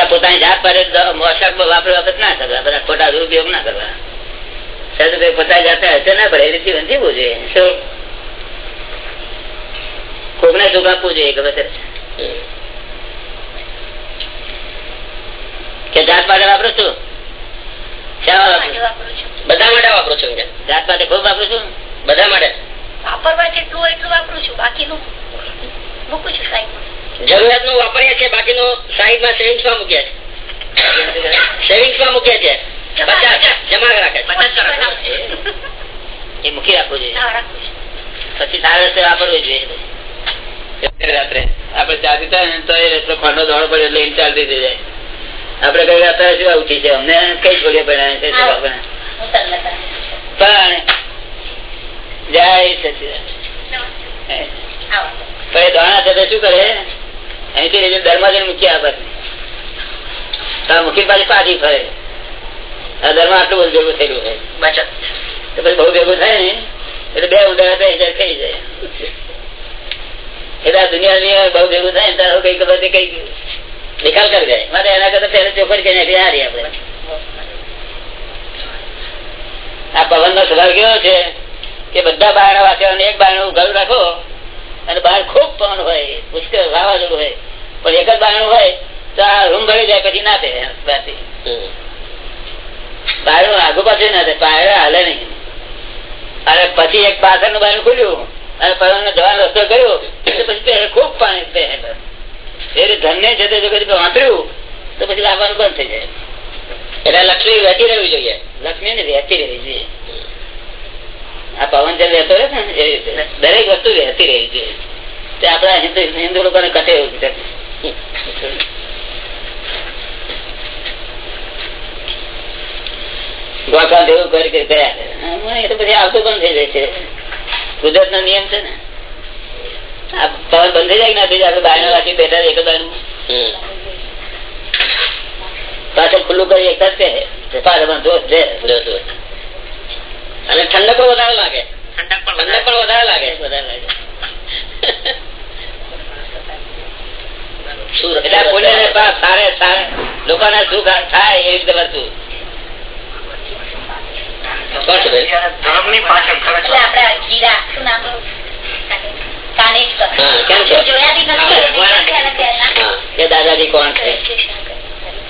એકલા પોતાની જાત પર વાપરે વખત ના કરવા બધા ખોટા દુરુપયોગ ના કરવા સદુપયોગ પોતાની જાતે હશે ના પડે એ રીતે જીવવું જોઈએ. શું? કોકને સુખ આપવું જોઈએ ગમે તે કે જાત માટે વાપરું છું? બધા માટે વાપરું છું જાત માટે ખૂબ વાપરું છું? બધા માટે વાપરવા જેટલું હોય એટલું વાપરું છું બાકીનું મૂકું છું સાઈડમાં જરૂરિયાતનું વાપરીએ છીએ બાકીનું સાઈડમાં સેવિંગ્સમાં મૂકીએ છીએ. સેવિંગ્સમાં મૂકીએ છીએ પચાસ જમા રાખે એ મૂકી રાખવું જોઈએ. છું. પછી સારા રસ્તે વાપરવું જોઈએ. રાત્રે. આપડે ચા પીતા ને તો એ રસ્તો ખોંડો દોડો પડે એટલે એમ ચાલતી થઈ જાય. આપડે કઈ શું ઉઠી છે? અમને કઈ છોડીએ પડ્યા છે? પણ જય દોણા સાથે શું કરે? અહીંથી ધર્માજન મૂકી આ બાજુ તો મૂકી પાછી પાછી ફરે. આ ધર્મ આટલું બધું ભેગું થયેલું છે બચત. તો પછી બહુ ભેગું થાય ને એટલે બે ઊંડા થઈ જાય ખાઈ જાય. એટલે આ બહુ ભેગું થાય ને તારો કઈ ખબર કઈ નિકાલ કરી જાય માટે એના કરતા પહેલા કરીને એટલે હારી આપણે. આ પવન નો સ્વભાવ કેવો છે કે બધા બારણા વાંચ્યા એક બારણું ઘર રાખો અને બહાર ખૂબ પવન હોય પુષ્કળ વાવાઝોડું હોય. પણ એક જ બારણું હોય તો આ રૂમ ભરી જાય પછી ના થાય બારણું આગુ પાછું ના થાય પાયરો હાલે નહીં. અને પછી એક પાછળનું બારણું ખુલ્યું અને પવન નો જવાનો રસ્તો કર્યો પછી ખૂબ પાણી પહેરે એ ધન છે તે જો કદી વાંતર્યું તો પછી લાવવાનું બંધ થઈ જાય. એટલે લક્ષ્મી વહેતી રહેવી જોઈએ. લક્ષ્મી ને વહેતી રહેવી જોઈએ. આ પવન જે વહેતો રહે ને દરેક વસ્તુ વહેતી રહી છે. તે આપડા હિન્દુ હિન્દુ લોકોને કટે એવું છે. ગોઠવા દેવું કરી કરી કર્યા એ તો પછી આવતું બંધ થઈ જાય છે. કુદરત નો નિયમ છે ને. આ પવન બંધ થઈ જાય ના જાય આપડે બાયણા વાંચી બેઠા એક જ પાછળ ખુલ્લું કરી એક જ છે પાછળ દોષ છે દોષ. અને ઠંડક પણ વધારે લાગે. ઠંડક ઠંડક પણ વધારે લાગે. વધારે લાગે. લોકોને સુખ થાય રીતે વર્તું. કે દાદાજી કોણ છે?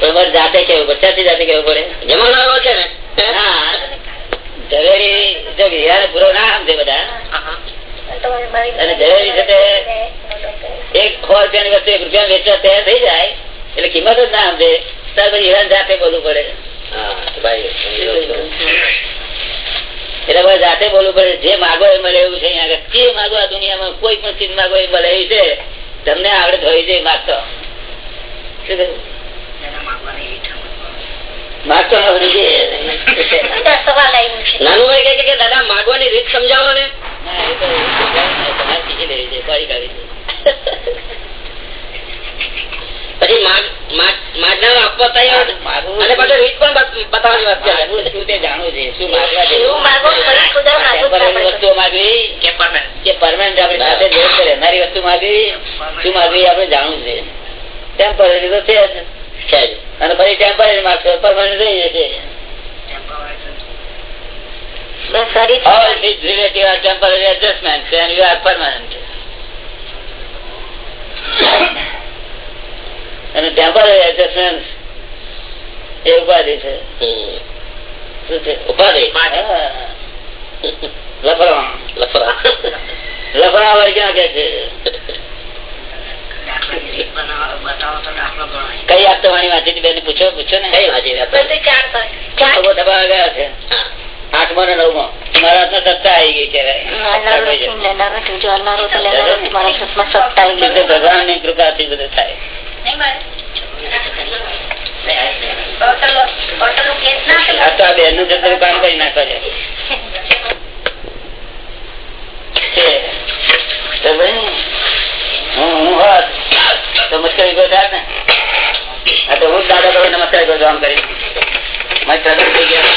પણ જાતે કેવું બચ્ચાથી જાતે કેવું પડે? જમાનો એવો છે ને? હા? ઝવેરી જો વિહાર પૂરો ના સમજે બધા અને ઝવેરી છે એક સો રૂપિયાની વસ્તુ એક રૂપિયા વેચવા તૈયાર થઈ જાય એટલે કિંમત જ ના સમજે. ત્યાર પછી હેરાન જાતે બોલવું પડે. હા, ભાઈ એટલે હવે જાતે બોલવું પડે જે માગો એ મળે એવું છે અહીંયા આગળ. જે માગો આ દુનિયામાં કોઈ પણ ચીજ માગો એ મળે એવી છે તમને આવડે હોય છે માગતો. શું કહ્યું? માગતો ન હોવી જોઈએ. સવાલ આવ્યું છે નાનું ભાઈ કહે છે કે દાદા માગવાની રીત સમજાવો ને પછી માગ- માગ- માગનારો આપવા તૈયાર અને પાછળ રીત પણ બતાવવાની વાત છે. શું તે જાણવું છે? શું માગવા છે એવું માગો ફરી ખુદા માગવું જ ના ટેમ્પરરી પડે. વસ્તુઓ માગવી કે પરમાનન્ટ આપણી સાથે રહેનારી વસ્તુ માગવી શું માગવી આપણે જાણવું છે? ટેમ્પરરી તો છે જ. અને પછી ટેમ્પરરી માગશો પરમાનન્ટ થઈ જશે. બસ ફરી all these relative are temporary adjustments and you are permanent. અને ટેમ્પરરી એડજસ્ટમેન્ટ એ ઉપાધિ છે. શું છે? ઉપાધિ? હા. લફડા. લફરા લફડા ક્યાં કે છે? કઈ આપતો વાણી વાંચી બેન પૂછો પૂછો ને. કઈ વાંચી ગયા છે. આઠમો ને નવમો. મારા હાથમાં સત્તા આવી ગઈ ત્યારે ભગવાનની કૃપા થી બધું થાય. બેનનું જતું કામ કરી નાખવા છે છે. તો ભાઈ હું હું હોત તો મુશ્કેલી કોઈ થાત ને આ તો હું જ દાદા તો નમસ્કાર કરું છું આમ કરી મારી પ્રગટ થઈ ગયા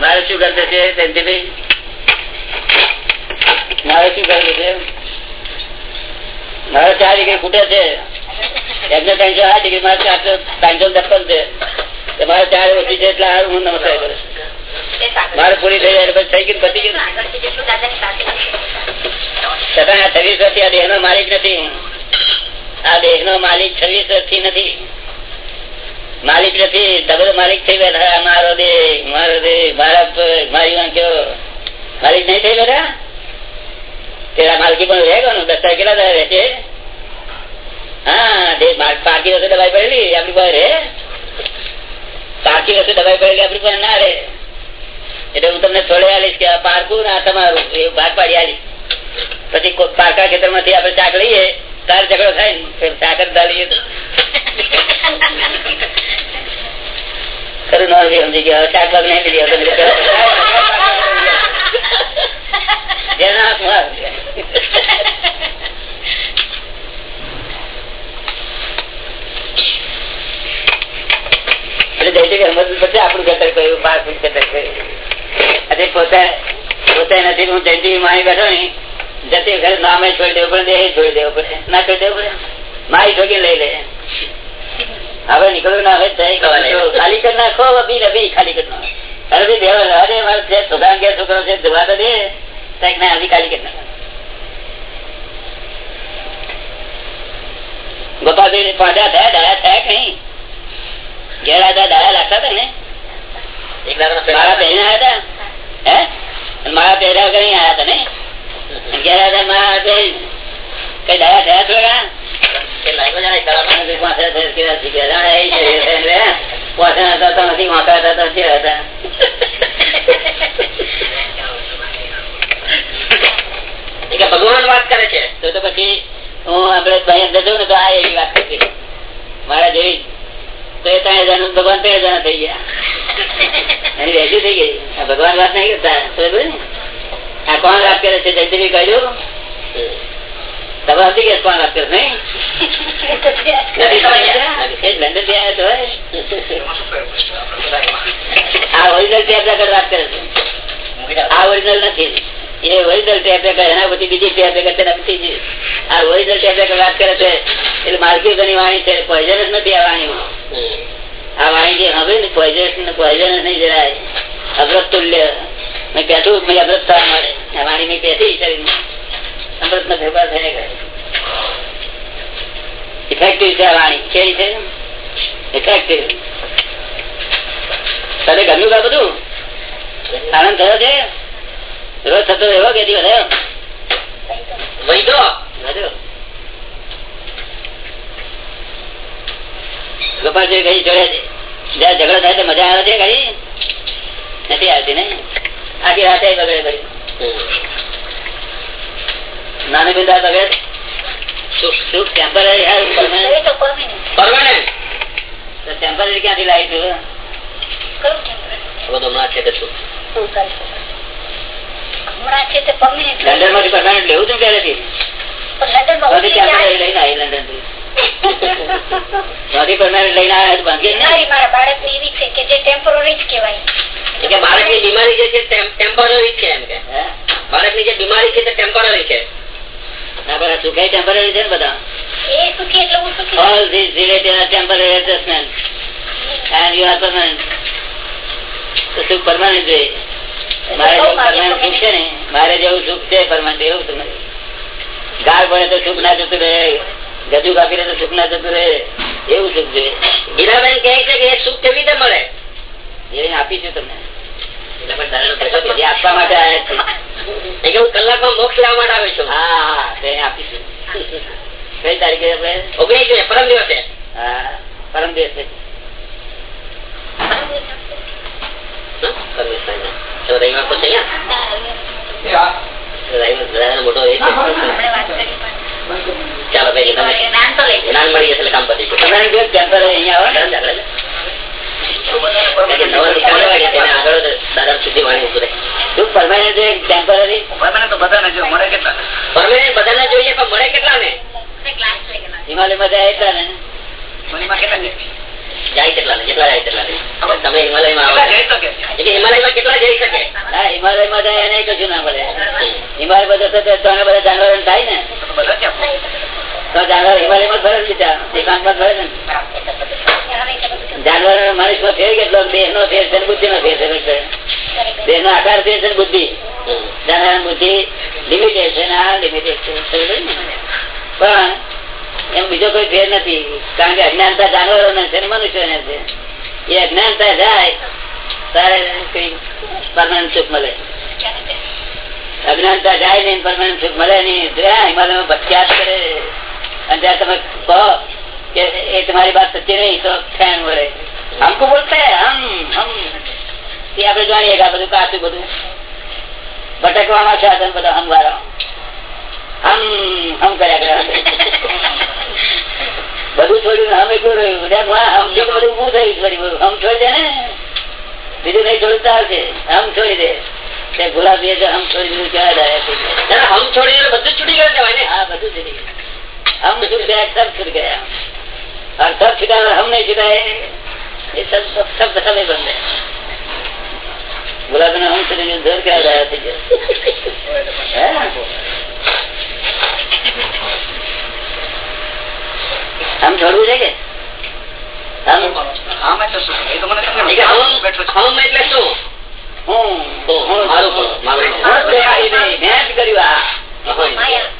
મારે શું છે તેનથી મારે શું કરવું છે? મારે ચાર ડિગ્રી ખૂટે છે. એમને ત્રણસો આઠ ડિગ્રી મારે ચારસો ત્રણસો દપ્પન છે. તો મારે ચાર ઓછી છે એટલે હું નમસ્કાર કરું મારે પૂરી થઈ જાય પછી થઈ ગયું પતી ગયું છતાં આ છવ્વીસ વર્ષથી આ દેહ નો માલિક નથી. આ દેહ નો માલિક છવ્વીસ વર્ષથી નથી. માલિક નથી તમે માલિક થઈ બેઠા તેરા માલકી પણ રહે ગયો દસ્તા કેટલા દાડા રહે છે હા પાકી વસ્તુ દવાઈ પડેલી આપડી પાસે રે પાકી વસ્તુ દવાઈ પડેલી આપડી પાસે ના રે એટલે હું તમને થોડે આલીશ કે પારકું ના તમારું એવું ભાગ પાડી આલીશ. પછી પારકા ખેતરમાંથી આપડે ચાક લઈએ, તાર ઝઘડો થાય ને સાકર ડાલીએ તો. ખરું ના, સમજી ગયા શાક નહીં લીધી હવે તો જેના હાથમાં એટલે જયતી કે સમજવું પડશે આપણું ખેતર કયું પારકું ખેતર કયું આજે પોતે પોતે નથી હું જયંતિ માની બેઠો ને જતી વખતે નામે છોડી દેવું પડે દેહ છોડી દેવું પડે. ના છોડી દેવું પડે? મારી ઠોકી લઈ લે. હવે નીકળવું ના હવે ખાલી કરી નાખો અભી નભી ખાલી કરી નાખો. અરે દેવા અરે મારે છે છોકરા કે છોકરો છે જોવા દે. ના અધિકારી કરી ગોપાલભાઈ પાંચા થયા ડાયા થયા કઈ ઘેર હતા ડાયા લાગતા હતા ને? મારા બહેન આવ્યા હતા હે? મારા પહેર્યા વગર અહીં આવ્યા હતા ને? ઘેર હતા મારા કઈ થયા દાડો એ છે, હતા નથી વાંકા હતા હતા એ કે ભગવાન વાત કરે છે. તો તો પછી હું આપડે ભાઈ અંદર જઉં ને તો આ એવી વાત કરી મારા જેવી તો એ ત્રણ હજારનું ભગવાન ત્રણ હજાર થઈ ગયા. એની વેલ્યુ થઈ ગઈ. આ ભગવાન વાત નહીં કરતા. સમજ પડી ને? આ કોણ વાત કરે છે? જયંતિભાઈ કહ્યું તમે હતી કે કોણ વાત કરે છે, નહીં? નથી સમજ્યા? એ જ લંડનથી આવ્યા છો, હે? આ ઓરિજિનલ ટેપ રેકર્ડ વાત કરે છે. આ ઓરિજિનલ નથી. એ ઓરિજિનલ ટેપ એના પછી બીજી ટેપ તેના પછી આ ઓરિજિનલ ટેપ વાત કરે છે, એટલે માર્કેટ ઘણી વાણી છે પોઈઝનસ નથી આ વાણીમાં. આ વાણી જે હવે ને પોઈઝન પોઈઝનસ નહીં જરાય, અમૃત તુલ્ય. મેં કહેતું મેં અમૃત થવા મળે. આ વાણી મેં કહેતી શરીરમાં અમૃત નો ફેરફાર થયા ગયો ઇફેક્ટિવ છે આ વાણી. કેવી છે? ઇફેક્ટિવ તને ગમ્યું કા બધું? આનંદ થયો છે? રોજ થતો એવો કે દિવસ થયો ગોપાલજી કઈ જોડે જ્યાં ઝઘડો થાય તો મજા આવે છે કઈ? નથી આવતી ને આખી રાતે બગડે કર્યું નાની બિંદા બગડે. સુખ ટેમ્પરરી ટેમ્પરરી ક્યાંથી લાવી છું? બધો હમણાં છે? છે તે permanent લંડનમાંથી પરમાનન્ટ લેવું છે પહેલેથી? ઉતરી ટેમ્પરરી લઈને આવી લંડનથી પરમાનન્ટ લઈને આવ્યા તો બાંધી ના, મારા એવી છે કે જે ટેમ્પરરી જ કહેવાય. કે બાળકની બીમારી જે છે ટેમ્પરરી છે એમ કે. બાળકની જે બીમારી છે તે ટેમ્પરરી છે. ના બધા સુખાઈ ટેમ્પરરી છે ને બધા? એ સુખી એટલે હું સુખી. All this related are temporary adjustment and you are permanent. તો સુખ permanent જોઈએ. મારે જેવું સુખ છે ને મારે જેવું સુખ છે એવું સુખ ગાળ પડે તો સુખ ના જતું રહે ગજુ કાપી રહે તો સુખ ના જતું રહે એવું સુખ જોઈએ હીરાબેન કહે છે કે એ સુખ કેવી રીતે મળે? એ આપીશું તમને. એટલે પણ દાદાનો પ્રશ્ન એ આપવા માટે આવ્યા છે. હું કલાકમાં મોક્ષ લેવા માટે આવ્યો છું? હા આપીશું કઈ તારીખે આપણે? ઓગણીસ પરમ દિવસે. હા પરમ દિવસે. તો તો છે અહીંયા? મોટો એ છે. આપણે વાત કરી પણ. ચાલો ભાઈ તમે જ્ઞાન મળી જશે. કામ પતી ગયું. તમે અહીંયા આવો છે, છે કેટલા. હિમાલયમાં જાય કેટલા ને? જાય કેટલા ને કેટલા જાય તેટલા ને તમે પણ એમ બીજો કોઈ ફેર નથી. કારણ કે અજ્ઞાનતા જાનવરો ને છે મનુષ્યો ને છે. એ અજ્ઞાનતા જાય પરમાનન્ટ સુખ મળે અજ્ઞાનતા જાય નહીં પરમાનન્ટ સુખ મળે નહીં ત્યાં હિમાલયમાં ભટક્યાત કરે અને ત્યાં તમે કહો કે એ તમારી વાત સચ્ચી નહીં તો ફેન વળે હમકો બોલતે હમ હમ એ આપણે જાણીએ કે આ બધું કાચું બધું ભટકવામાં છે આ તમે બધા હમવારો હમ હમ કર્યા કર્યા બધું છોડ્યું હમ એકલું રહ્યું ત્યાં હમ જો બધું ઊભું થયું ફરી બધું હમ છોડી દે ને બીજું નહીં છોડતા હશે આમ છોડી દે. ગુલાબી આમ છોડી દીધું ક્યાં ડાયા આમ છોડી બધું છૂટી ગયું હા બધું છૂટી ગયું. હમ છૂટ ગયા સબ છૂટ ગયા. اور سب چھٹا ہم نہیں چھٹائے یہ سب سب سب سمے بند ہے گلاب نے ہم سے دور کیا ڈایا تھے ہم چھوڑ بھی دیں گے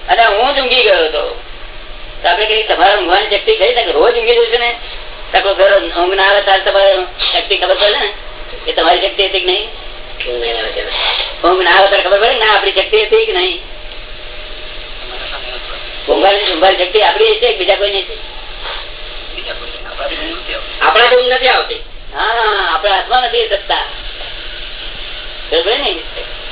અને હું જ ઊંઘી ગયો હતો. આપડે કઈ તમારે ઊંઘવાની શક્તિ કઈ છે રોજ ઊંઘી જશે ને? તકો ઘર ઊંઘ ના આવે ત્યારે તમારે શક્તિ ખબર પડે ને? એ તમારી શક્તિ હતી કે નહીં? ઊંઘ ના આવે ત્યારે ખબર પડે ના? આપણી શક્તિ હતી કે નહીં? ઊંઘવાની ઊંઘવાની શક્તિ આપણી છે કે બીજા કોઈ નહીં આપણા ઊંઘ નથી આવતી. હા આપણા હાથમાં નથી સત્તા.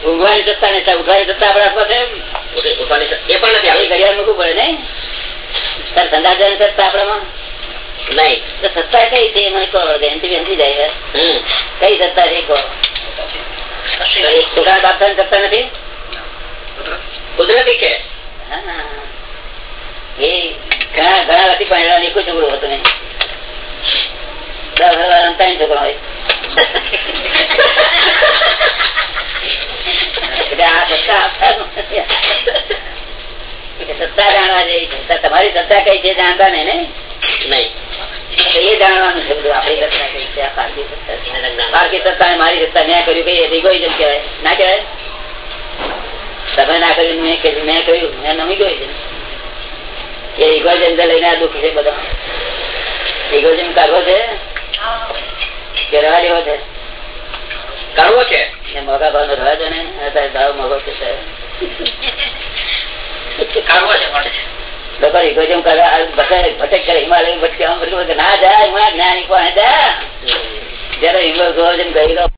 ઊંઘવાની સત્તા ને ઉઠવાની સત્તા આપણા હાથમાં છે ઉઠવાની એ પણ નથી એ ઘડિયાળ મૂકવું પડે ને? તાર સંદાસ જવાની સત્તા આપણામાં? નહીં. સત્તા કઈ છે? મને કહો જયંતિ સમજી જાય કઈ સત્તા છે કહો. સત્તા? નથી? કુદરતી છે. હા. એ ઘણા ઘણા નથી પણ એક છોકરો હતો નહીં દસ હજાર હોય સત્તા જાણવા જેવી છે તમારી સત્તા કઈ છે જાણતા ને નહીં એ જાણવાનું છે બધું આપણી સત્તા કઈ છે પારકી સત્તા પારકી સત્તા મારી સત્તા મેં કર્યું કઈ ઇગોઇઝમ કહેવાય ના કહેવાય તમે ના કર્યું મેં કર્યું મેં કર્યું મેં નમી ગયું છે એ ઇગોઇઝમ લઈને આ દુઃખ છે બધા ઇગોઇઝમ કરવો છે કે રહેવા દેવો છે કરવો છે ને મોઘા ભાવ નો રહેવા દો ને ભાવ મોગો છે સાહેબ. કરવો છે પણ. લોકો ઇગોઇઝમ કરવા આ ભટક કરે હિમાલય ભટકે આમ બધું ના જાય જ્ઞાની કોણ જા. જયારે ઇગોઇઝમ કહી દો